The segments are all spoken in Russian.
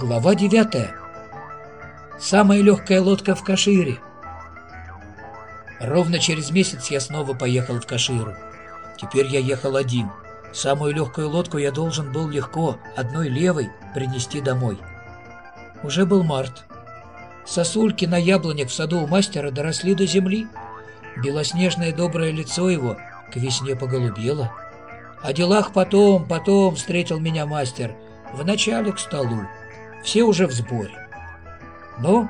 Глава 9. Самая легкая лодка в Кашире. Ровно через месяц я снова поехал в Каширу. Теперь я ехал один. Самую легкую лодку я должен был легко, одной левой, принести домой. Уже был март. Сосульки на яблонях в саду у мастера доросли до земли. Белоснежное доброе лицо его к весне поголубело. О делах потом, потом встретил меня мастер. Вначале к столу. Все уже в сборе. Ну,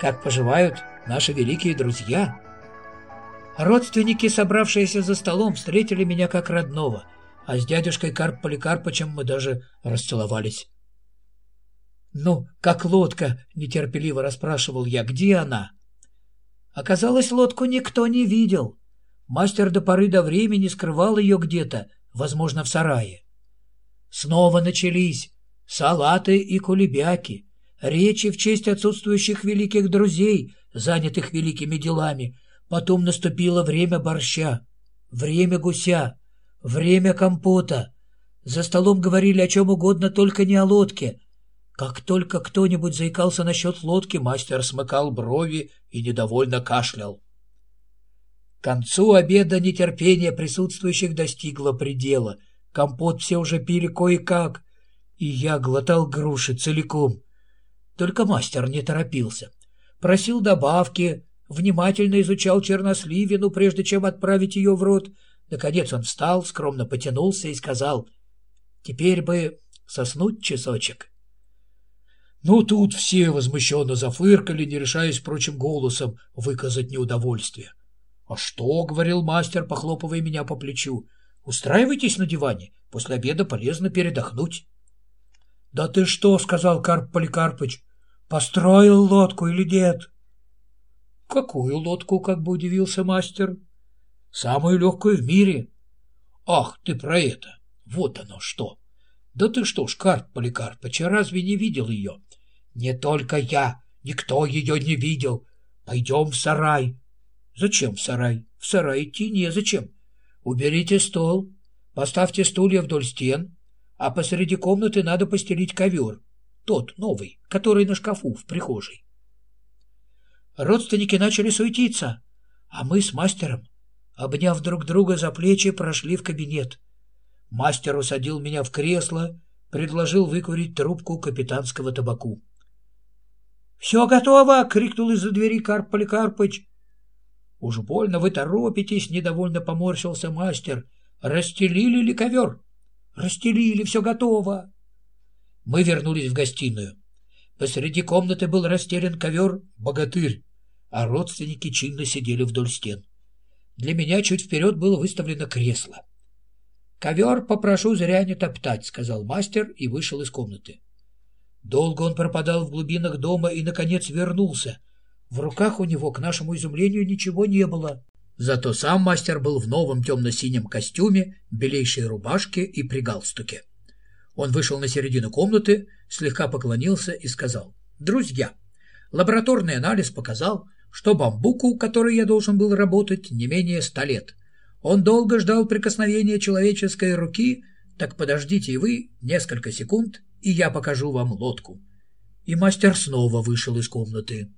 как поживают наши великие друзья? Родственники, собравшиеся за столом, встретили меня как родного, а с дядюшкой Карп Поликарпычем мы даже расцеловались. «Ну, как лодка?» — нетерпеливо расспрашивал я. «Где она?» Оказалось, лодку никто не видел. Мастер до поры до времени скрывал ее где-то, возможно, в сарае. Снова начались салаты и кулебяки, речи в честь отсутствующих великих друзей, занятых великими делами. Потом наступило время борща, время гуся, время компота. За столом говорили о чем угодно, только не о лодке. Как только кто-нибудь заикался насчет лодки, мастер смыкал брови и недовольно кашлял. К концу обеда нетерпение присутствующих достигло предела. Компот все уже пили кое-как — и я глотал груши целиком. Только мастер не торопился. Просил добавки, внимательно изучал черносливину, прежде чем отправить ее в рот. Наконец он встал, скромно потянулся и сказал, «Теперь бы соснуть часочек». Ну, тут все возмущенно зафыркали, не решаясь, впрочем, голосом выказать неудовольствие. «А что?» — говорил мастер, похлопывая меня по плечу. «Устраивайтесь на диване. После обеда полезно передохнуть». «Да ты что?» — сказал Карп Поликарпыч. «Построил лодку или нет?» «Какую лодку?» — как бы удивился мастер. «Самую легкую в мире». «Ах, ты про это! Вот оно что!» «Да ты что ж, Карп Поликарпыч, разве не видел ее?» «Не только я, никто ее не видел. Пойдем в сарай». «Зачем в сарай? В сарай идти незачем. Уберите стол, поставьте стулья вдоль стен, а посреди комнаты надо постелить ковер. Тот, новый, который на шкафу в прихожей. Родственники начали суетиться, а мы с мастером, обняв друг друга за плечи, прошли в кабинет. Мастер усадил меня в кресло, предложил выкурить трубку капитанского табаку. «Все готово!» — крикнул из-за двери Карп Поликарпыч. «Уж больно вы торопитесь!» — недовольно поморщился мастер. «Расстелили ли ковер?» Расстелили, все готово. Мы вернулись в гостиную. Посреди комнаты был расстелен ковер «Богатырь», а родственники чинно сидели вдоль стен. Для меня чуть вперед было выставлено кресло. «Ковер попрошу зря не топтать», — сказал мастер и вышел из комнаты. Долго он пропадал в глубинах дома и, наконец, вернулся. В руках у него, к нашему изумлению, ничего не было. Зато сам мастер был в новом темно-синем костюме, белейшей рубашке и при галстуке. Он вышел на середину комнаты, слегка поклонился и сказал, «Друзья, лабораторный анализ показал, что бамбуку, который я должен был работать, не менее ста лет. Он долго ждал прикосновения человеческой руки, так подождите и вы несколько секунд, и я покажу вам лодку». И мастер снова вышел из комнаты.